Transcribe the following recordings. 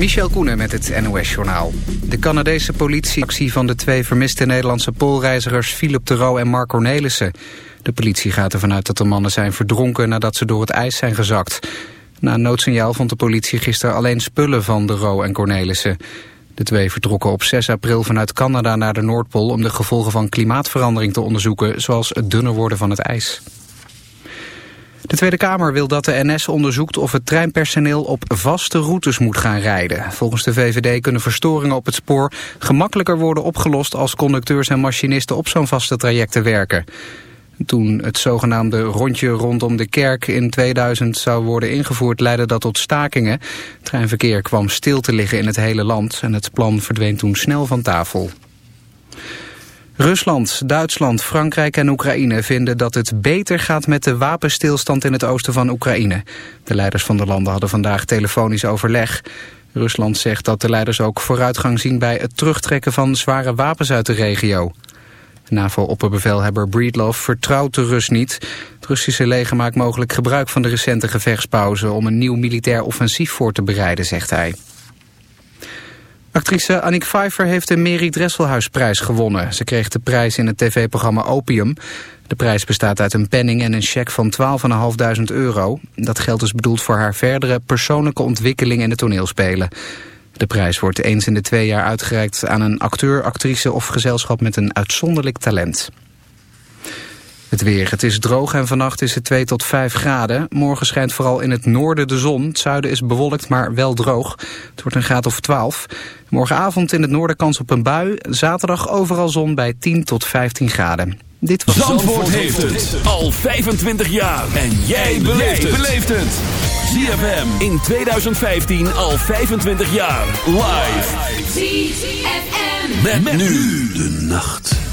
Michel Koenen met het NOS-journaal. De Canadese politieactie van de twee vermiste Nederlandse poolreizigers... Philip Terro en Mark Cornelissen. De politie gaat ervan uit dat de mannen zijn verdronken... nadat ze door het ijs zijn gezakt. Na een noodsignaal vond de politie gisteren alleen spullen van de Ro en Cornelissen. De twee vertrokken op 6 april vanuit Canada naar de Noordpool... om de gevolgen van klimaatverandering te onderzoeken... zoals het dunner worden van het ijs. De Tweede Kamer wil dat de NS onderzoekt of het treinpersoneel op vaste routes moet gaan rijden. Volgens de VVD kunnen verstoringen op het spoor gemakkelijker worden opgelost als conducteurs en machinisten op zo'n vaste trajecten werken. Toen het zogenaamde rondje rondom de kerk in 2000 zou worden ingevoerd leidde dat tot stakingen. Treinverkeer kwam stil te liggen in het hele land en het plan verdween toen snel van tafel. Rusland, Duitsland, Frankrijk en Oekraïne vinden dat het beter gaat met de wapenstilstand in het oosten van Oekraïne. De leiders van de landen hadden vandaag telefonisch overleg. Rusland zegt dat de leiders ook vooruitgang zien bij het terugtrekken van zware wapens uit de regio. NAVO-opperbevelhebber Breedlove vertrouwt de Rus niet. Het Russische leger maakt mogelijk gebruik van de recente gevechtspauze... om een nieuw militair offensief voor te bereiden, zegt hij. Actrice Annick Pfeiffer heeft de Mary Dresselhuisprijs gewonnen. Ze kreeg de prijs in het tv-programma Opium. De prijs bestaat uit een penning en een cheque van 12.500 euro. Dat geld is bedoeld voor haar verdere persoonlijke ontwikkeling in het toneelspelen. De prijs wordt eens in de twee jaar uitgereikt aan een acteur, actrice of gezelschap met een uitzonderlijk talent. Het weer. Het is droog en vannacht is het 2 tot 5 graden. Morgen schijnt vooral in het noorden de zon. Het zuiden is bewolkt, maar wel droog. Het wordt een graad of 12. Morgenavond in het noorden kans op een bui. Zaterdag overal zon bij 10 tot 15 graden. Dit was Zandvoort, heeft het al 25 jaar. En jij beleeft het. ZFM in 2015 al 25 jaar. Live. ZFM. met nu de nacht.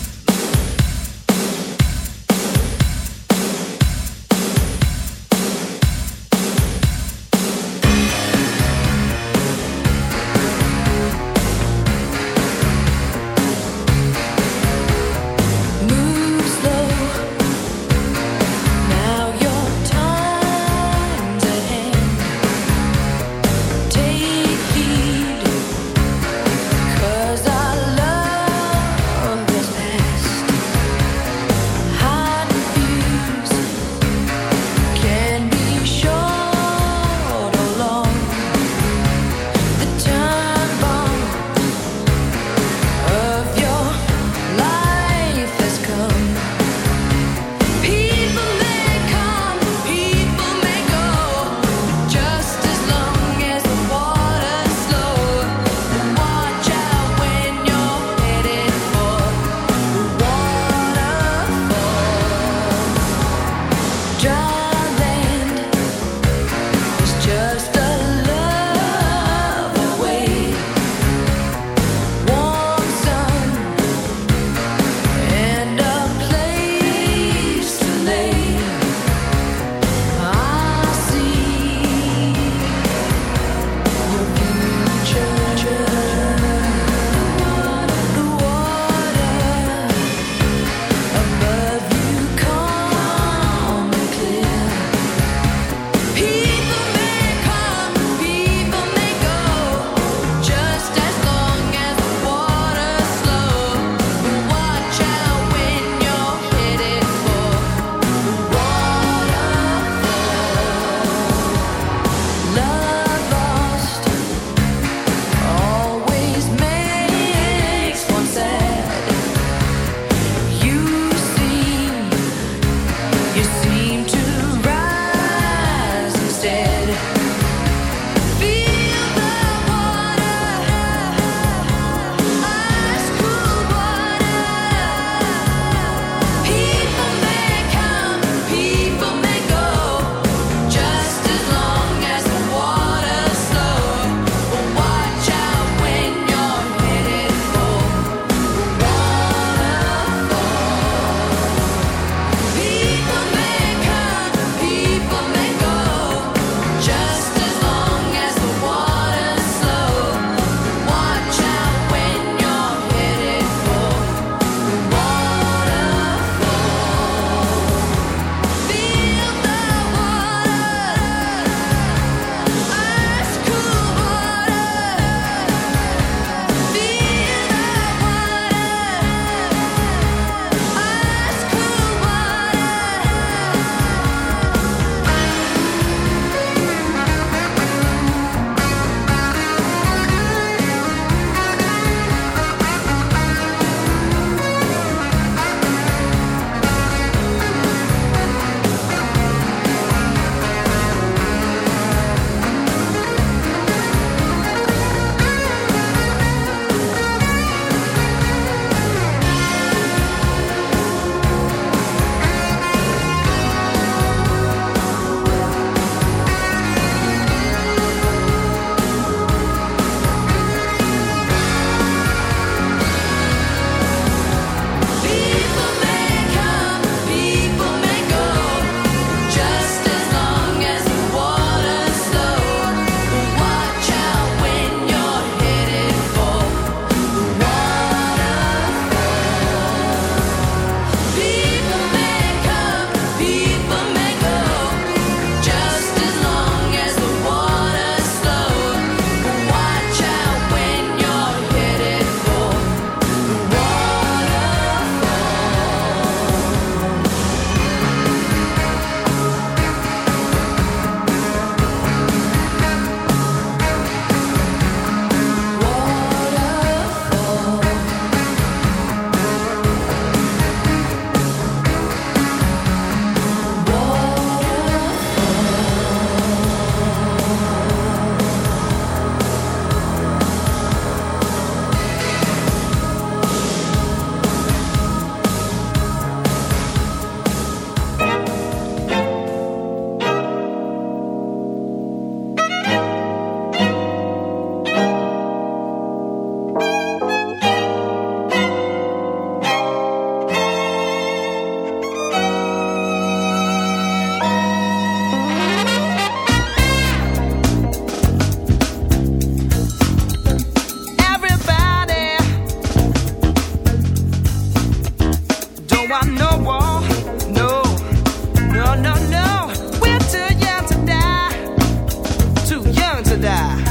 die.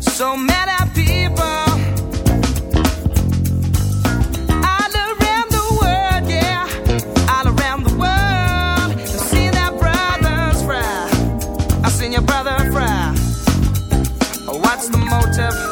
So many people all around the world, yeah, all around the world. I've seen their brothers fry. I've seen your brother fry. What's the motive?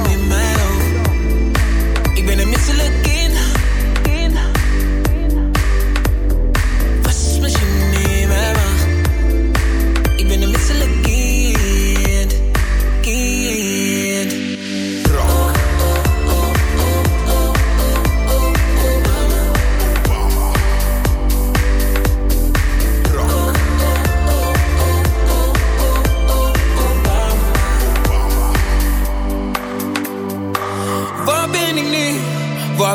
and miss a look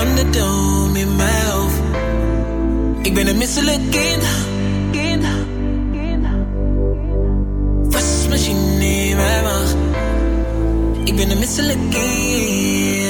Thunderdome in mijn hoofd. Ik ben een misselijk kind. kind. Was machine in mijn macht. Ik ben een misselijk kind.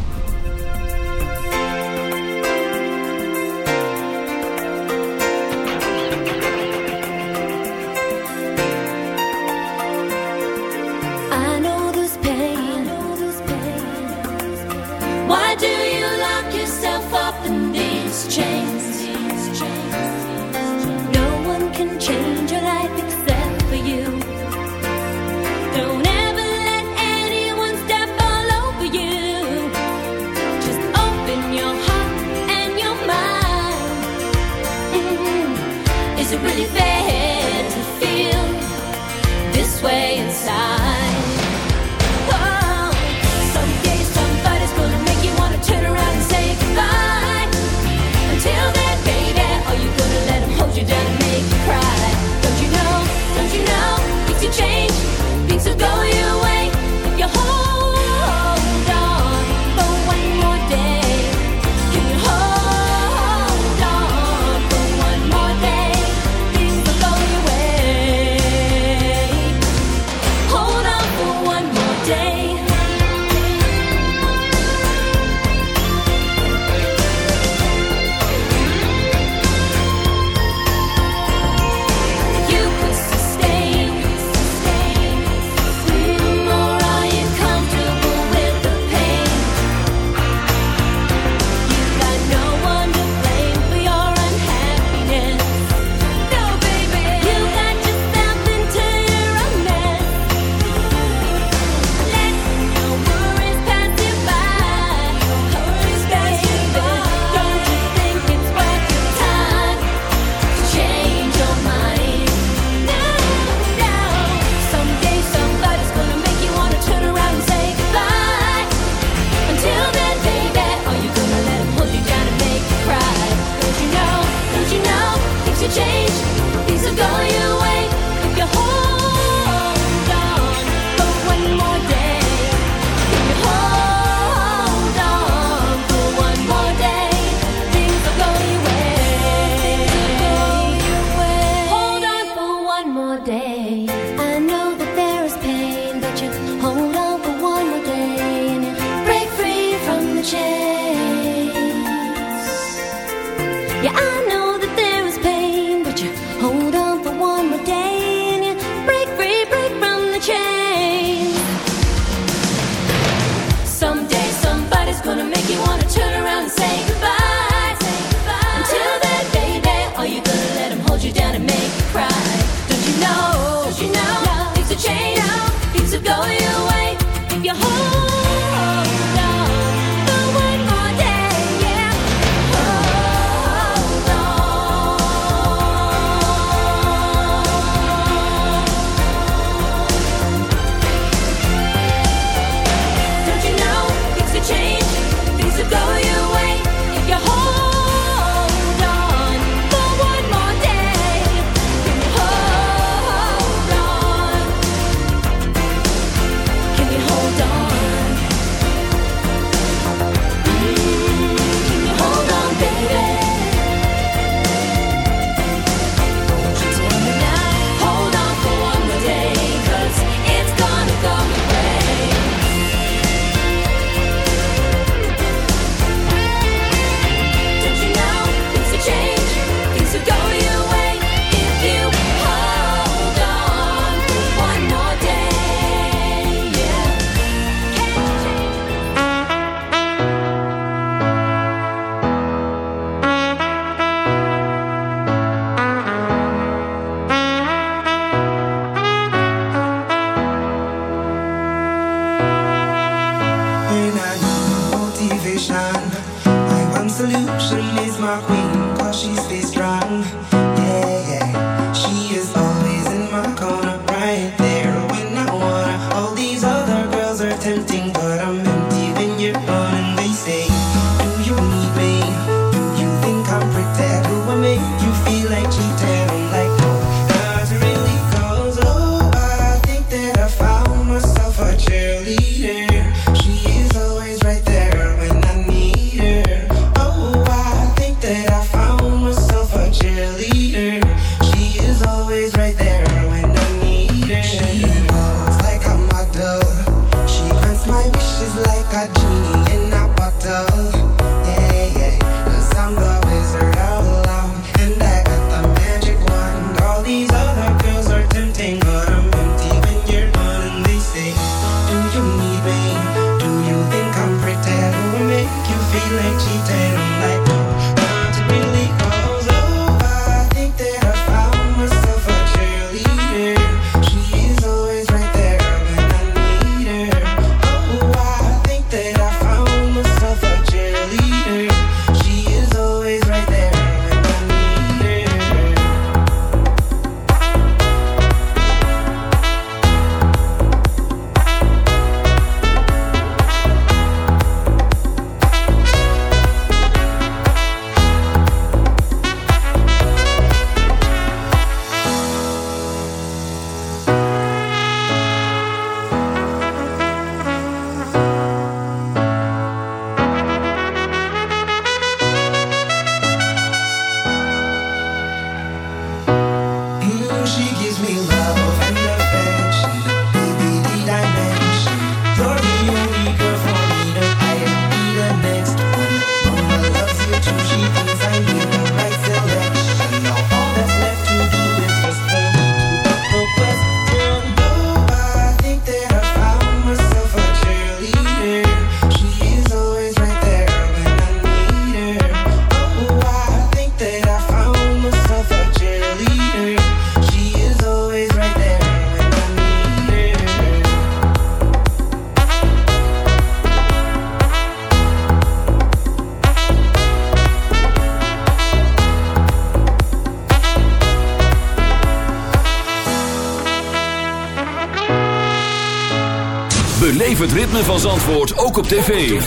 Zandvoort ook op tv.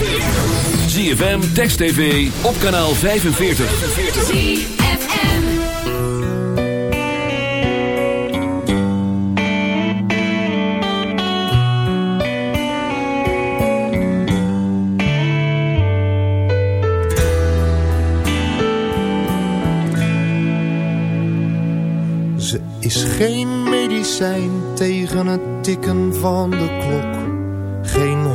ZFM, Text TV, op kanaal 45. ZFM Ze is geen medicijn tegen het tikken van de klok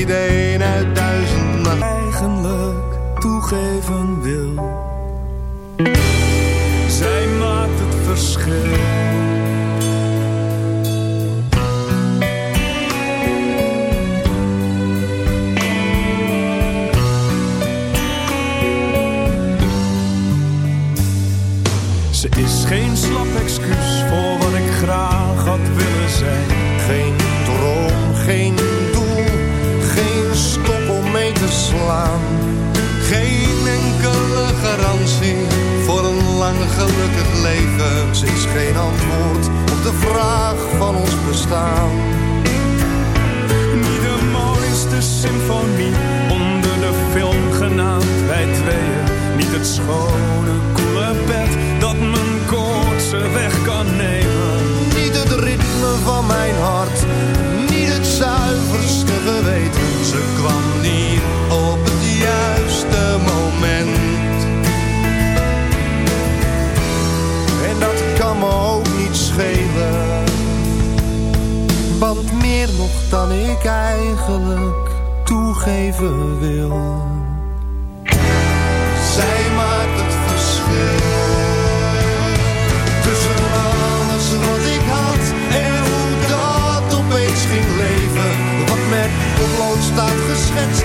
niet een uit duizend maar eigenlijk toegeven wil. Zij maakt het verschil. Ze is geen slap excuus voor wat ik graag had willen zijn Geen enkele garantie voor een lang gelukkig leven. Ze is geen antwoord op de vraag van ons bestaan. Niet de mooiste symfonie onder de film genaamd wij tweeën. Niet het schone, koele bed dat mijn koortse weg kan nemen ritme van mijn hart. Niet het zuiverste geweten. Ze kwam niet op het juiste moment. En dat kan me ook niet schelen. Want meer nog dan ik eigenlijk toegeven wil. Zij maakt het verschil. Tussen alles wat ik ging leven. Wat met potlood staat geschetst,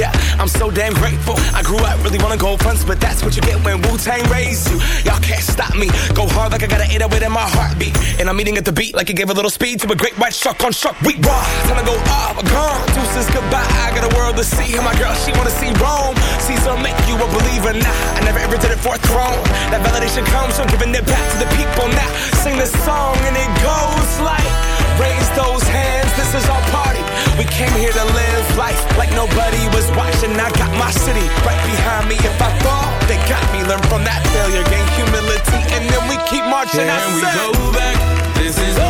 Yeah, I'm so damn grateful. I grew up really wanna go fronts, but that's what you get when Wu Tang raised you. Y'all can't stop me. Go hard like I gotta eat it in my heartbeat. And I'm eating at the beat like it gave a little speed to a great white shark on shark. We raw. Time to go off, gone. Deuces goodbye. I got a world to see. And my girl, she wanna see Rome. Caesar make you a believer. Nah, I the ever did it for a throne. That validation comes from giving it back to the people. Now sing this song and it goes like, raise those hands. This is our party. We came here to live life like nobody was watching. I got my city right behind me. If I fall, they got me. Learn from that failure, gain humility, and then we keep marching. Can I we go back? This is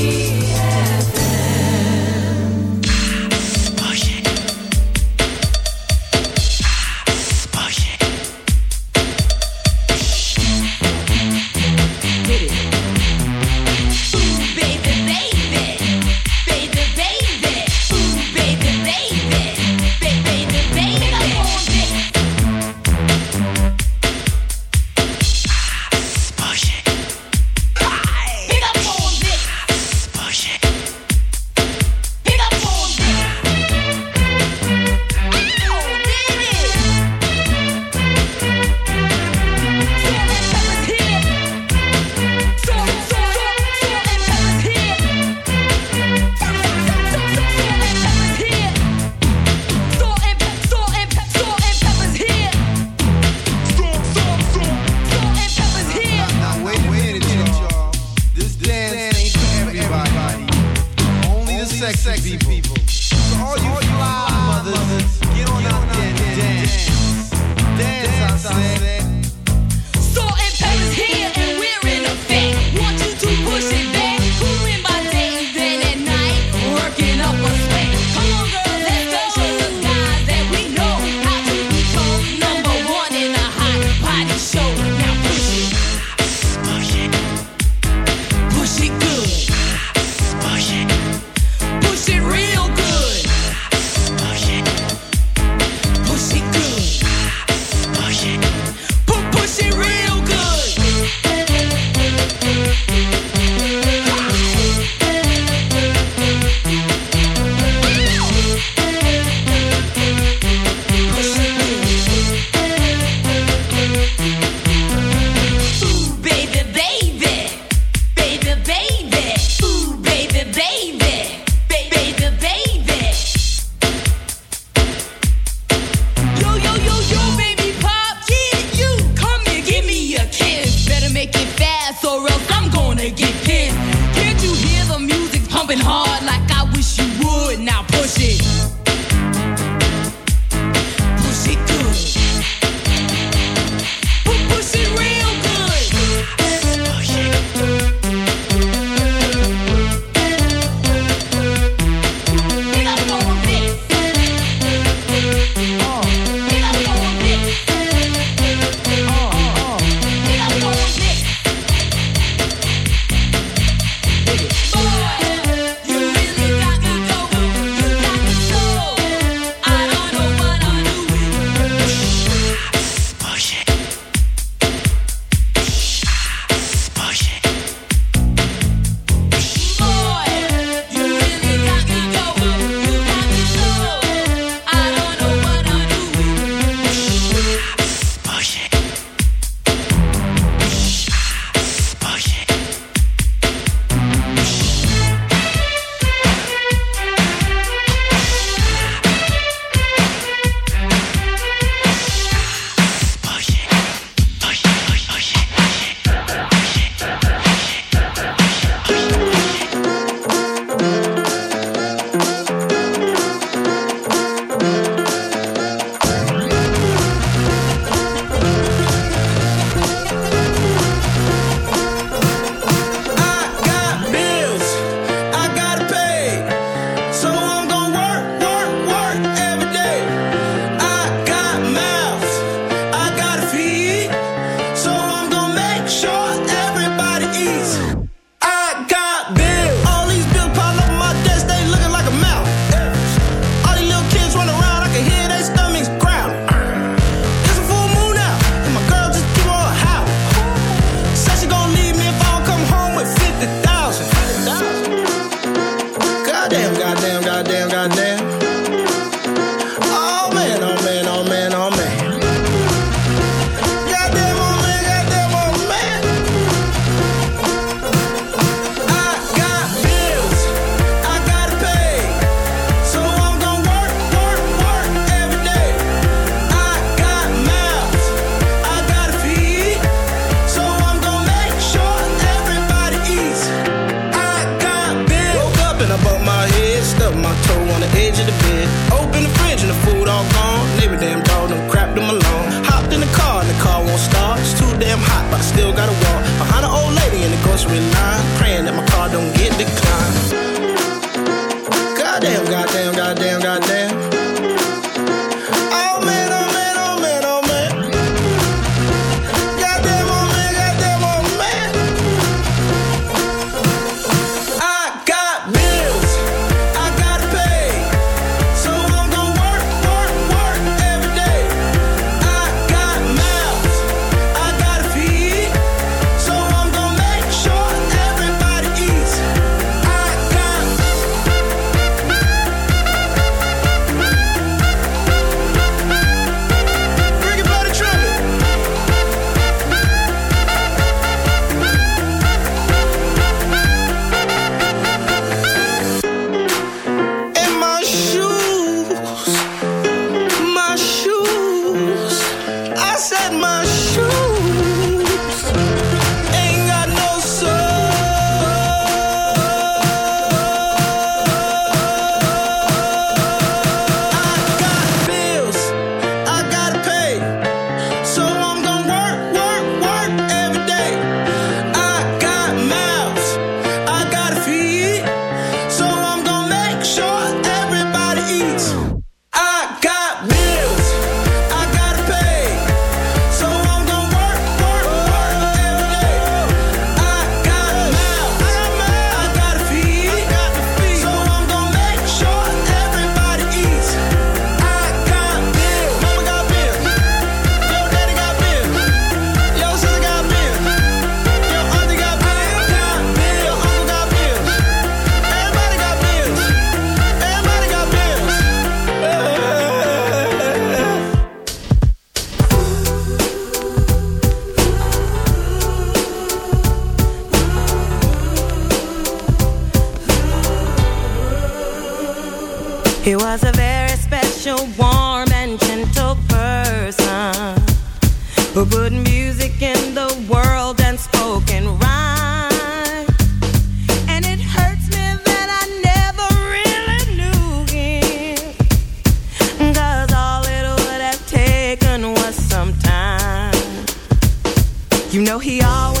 he always